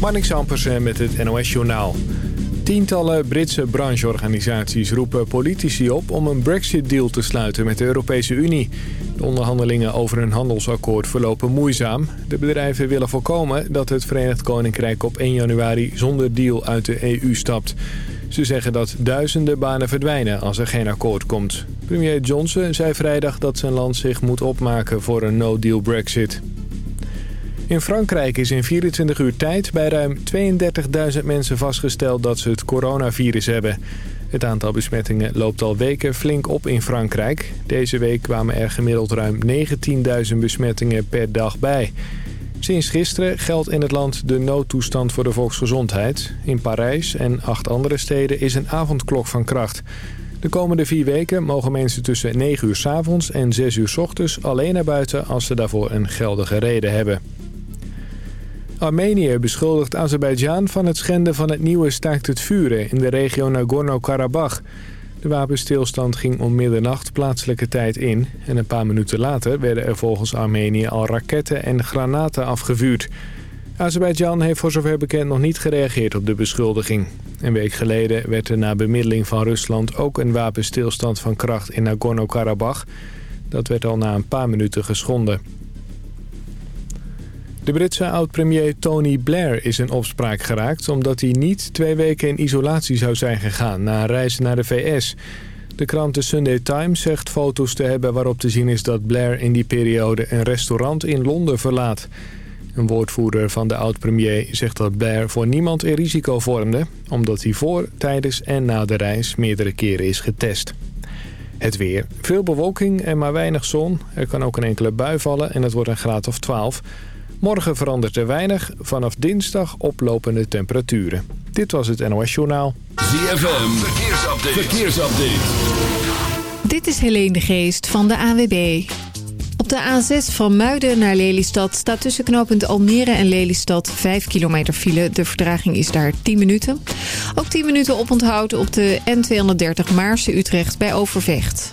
Marnix Ampersen met het NOS-journaal. Tientallen Britse brancheorganisaties roepen politici op om een brexit-deal te sluiten met de Europese Unie. De onderhandelingen over een handelsakkoord verlopen moeizaam. De bedrijven willen voorkomen dat het Verenigd Koninkrijk op 1 januari zonder deal uit de EU stapt. Ze zeggen dat duizenden banen verdwijnen als er geen akkoord komt. Premier Johnson zei vrijdag dat zijn land zich moet opmaken voor een no-deal brexit. In Frankrijk is in 24 uur tijd bij ruim 32.000 mensen vastgesteld dat ze het coronavirus hebben. Het aantal besmettingen loopt al weken flink op in Frankrijk. Deze week kwamen er gemiddeld ruim 19.000 besmettingen per dag bij. Sinds gisteren geldt in het land de noodtoestand voor de volksgezondheid. In Parijs en acht andere steden is een avondklok van kracht. De komende vier weken mogen mensen tussen 9 uur s avonds en 6 uur s ochtends alleen naar buiten als ze daarvoor een geldige reden hebben. Armenië beschuldigt Azerbeidzjan van het schenden van het nieuwe staakt het vuren in de regio Nagorno-Karabakh. De wapenstilstand ging om middernacht plaatselijke tijd in en een paar minuten later werden er volgens Armenië al raketten en granaten afgevuurd. Azerbeidzjan heeft voor zover bekend nog niet gereageerd op de beschuldiging. Een week geleden werd er na bemiddeling van Rusland ook een wapenstilstand van kracht in Nagorno-Karabakh. Dat werd al na een paar minuten geschonden. De Britse oud-premier Tony Blair is in opspraak geraakt... omdat hij niet twee weken in isolatie zou zijn gegaan na een reis naar de VS. De krant The Sunday Times zegt foto's te hebben waarop te zien is dat Blair in die periode een restaurant in Londen verlaat. Een woordvoerder van de oud-premier zegt dat Blair voor niemand een risico vormde... omdat hij voor, tijdens en na de reis meerdere keren is getest. Het weer. Veel bewolking en maar weinig zon. Er kan ook een enkele bui vallen en het wordt een graad of 12... Morgen verandert er weinig. Vanaf dinsdag oplopende temperaturen. Dit was het NOS Journaal. ZFM, verkeersupdate. verkeersupdate. Dit is Helene de Geest van de AWB. Op de A6 van Muiden naar Lelystad staat tussen knooppunt Almere en Lelystad 5 kilometer file. De verdraging is daar 10 minuten. Ook 10 minuten oponthoud op de N230 Maarse Utrecht bij Overvecht.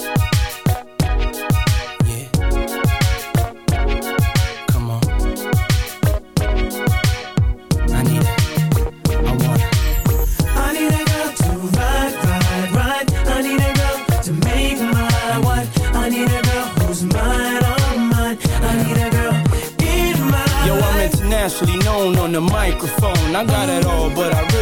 Microphone. I got it all, but I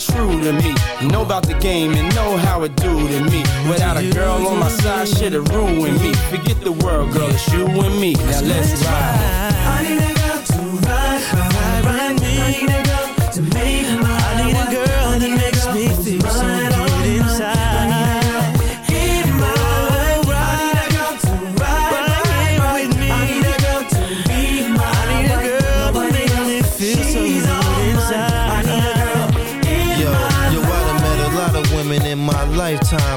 true to me. Know about the game and know how it do to me. Without a girl on my side, shit'll ruin me. Forget the world, girl, it's you and me. Now let's ride. I need a girl to ride, ride, ride me.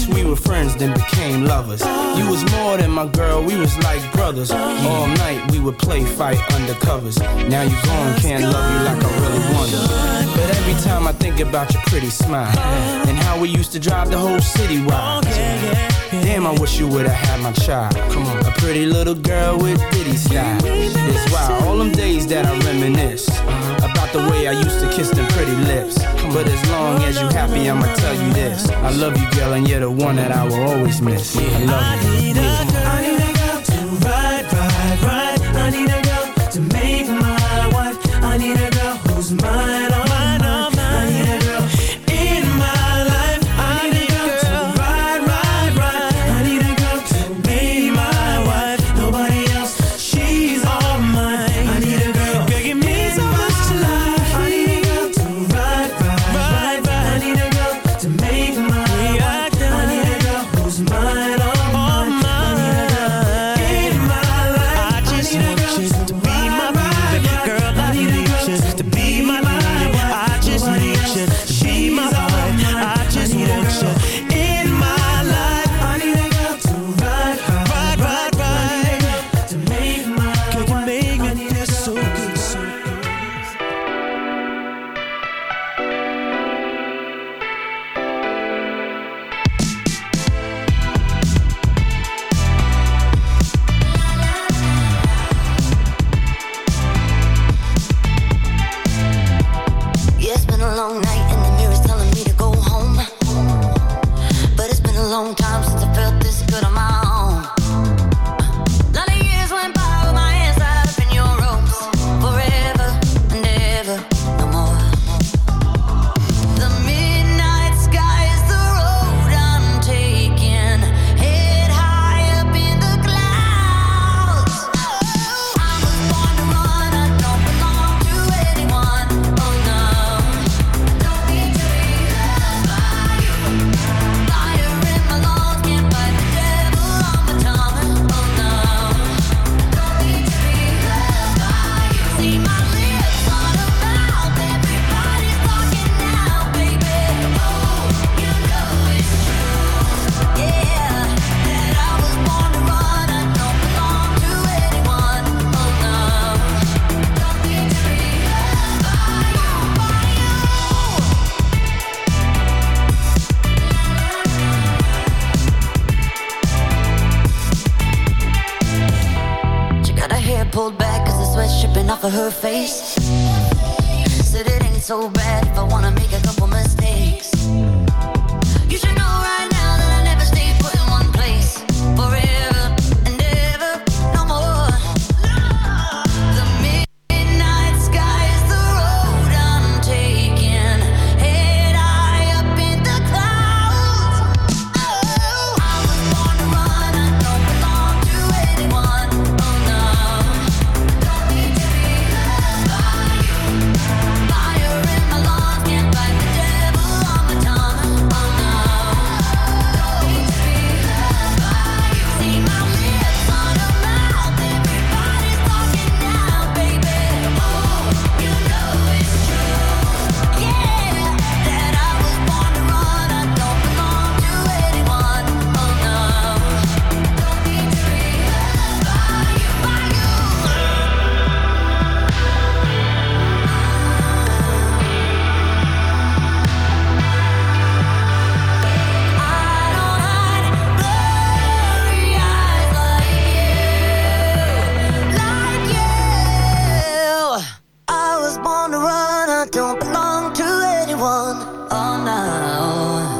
First we were friends, then became lovers. You was more than my girl, we was like brothers. All night we would play fight undercovers. Now you gone, can't love you like I really wanted. But every time I think about your pretty smile and how we used to drive the whole city wild. Damn, I wish you would've had my child. Come on, a pretty little girl with pretty style. It's wild, all them days that I reminisce about the way I used pretty lips. But as long as you happy, I'ma tell you this. I love you, girl, and you're the one that I will always miss. I love you. I need a girl, to ride, ride, ride. I need a was born to run. I don't belong to anyone. Oh no.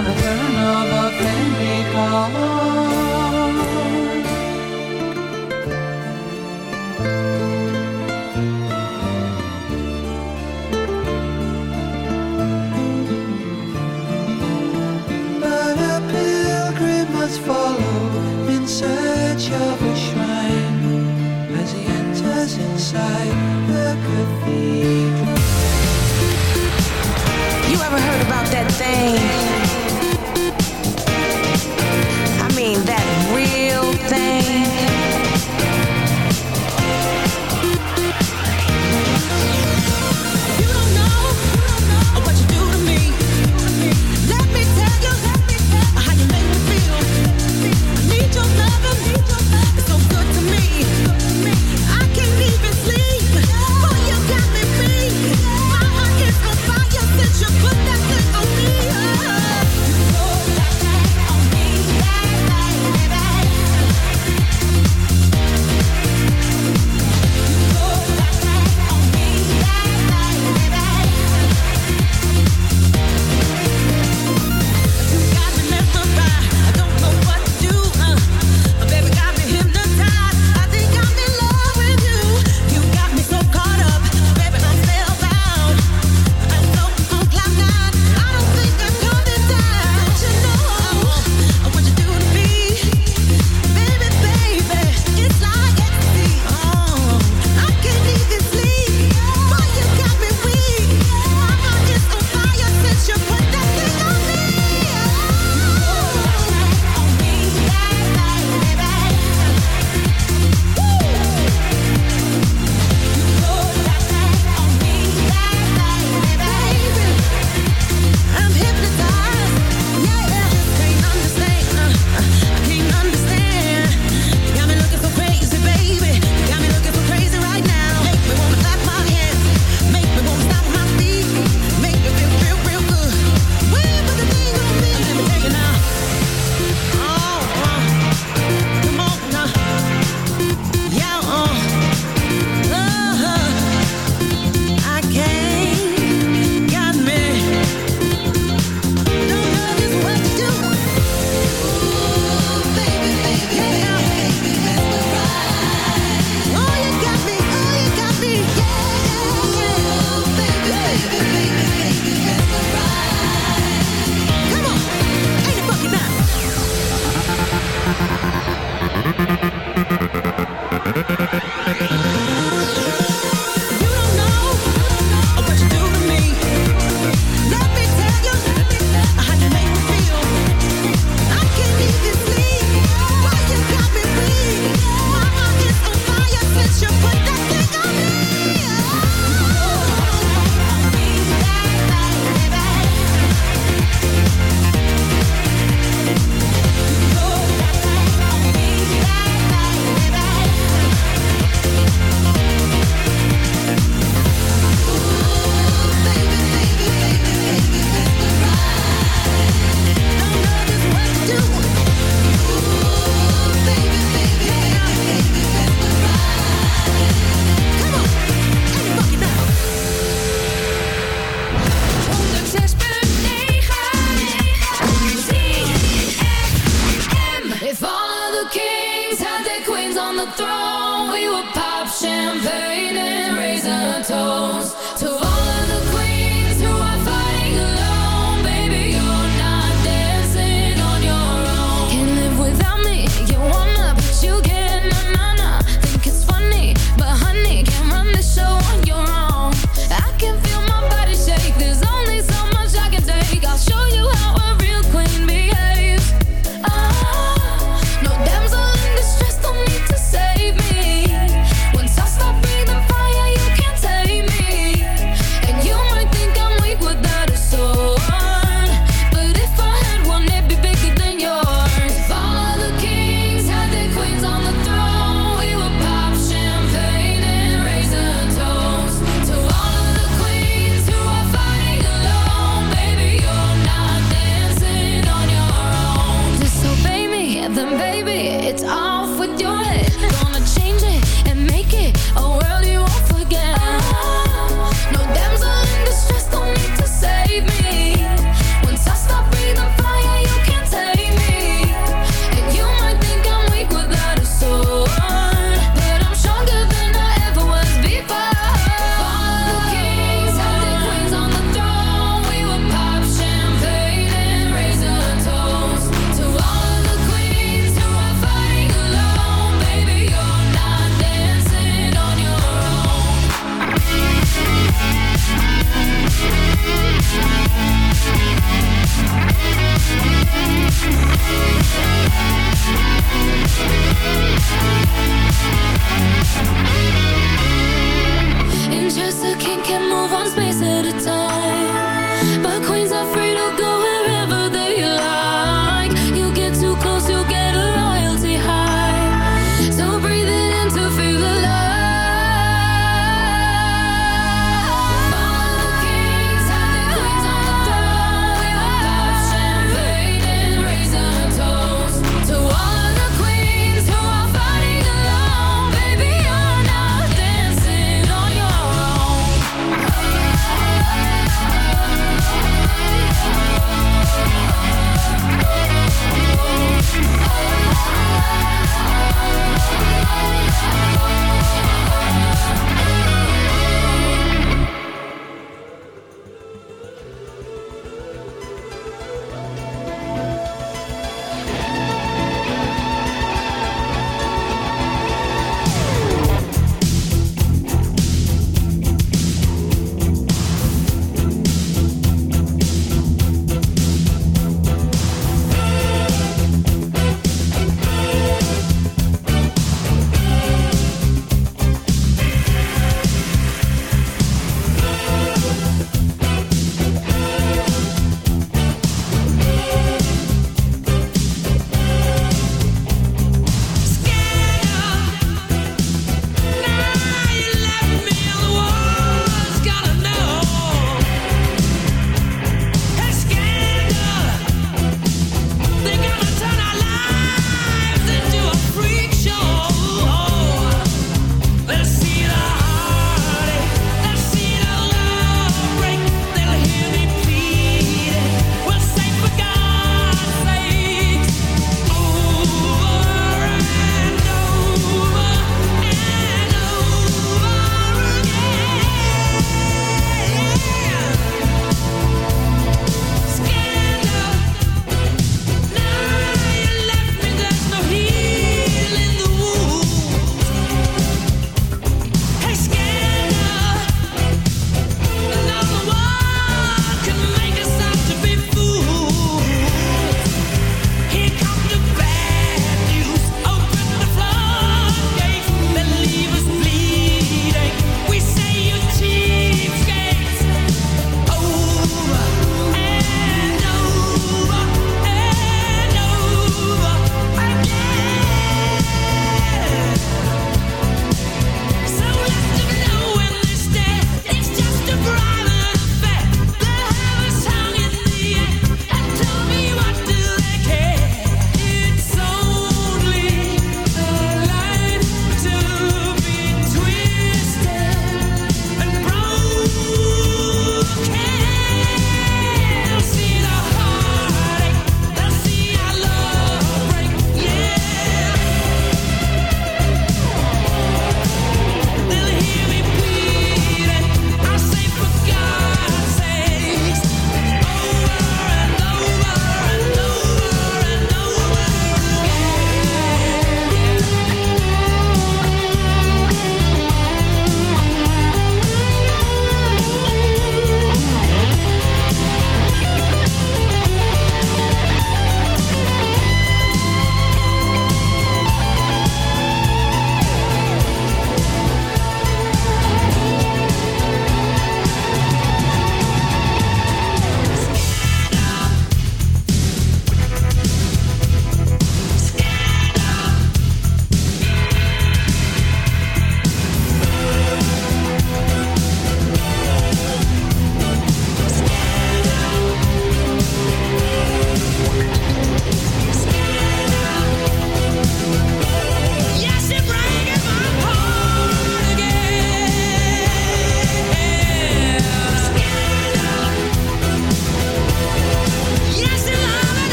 On of a friendly follow in search of a shrine as he enters inside the cathedral. You ever heard about that thing?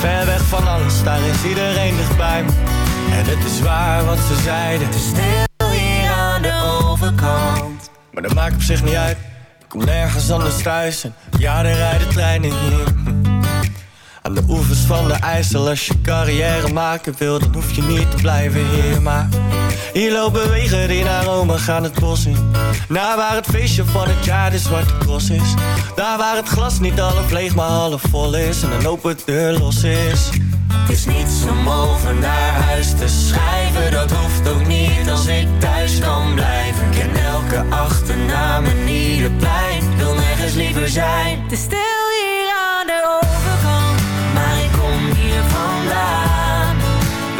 Ver weg van alles, daar is iedereen dichtbij. En het is waar wat ze zeiden. Het is stil hier aan de overkant. Maar dat maakt op zich niet uit. Ik kom nergens anders thuis. En ja, er rijden treinen hier Aan de oevers van de IJssel Als je carrière maken wil, dan hoef je niet te blijven hier Maar hier lopen wegen die naar Rome gaan het bos in. Naar waar het feestje van het jaar de zwarte cross is. Daar waar het glas niet half leeg maar half vol is. En een open deur los is. Het is niets om over naar huis te schrijven. Dat hoeft ook niet als ik thuis kan blijven. Ik ken elke achternaam en ieder plein Wil nergens liever zijn. Is stil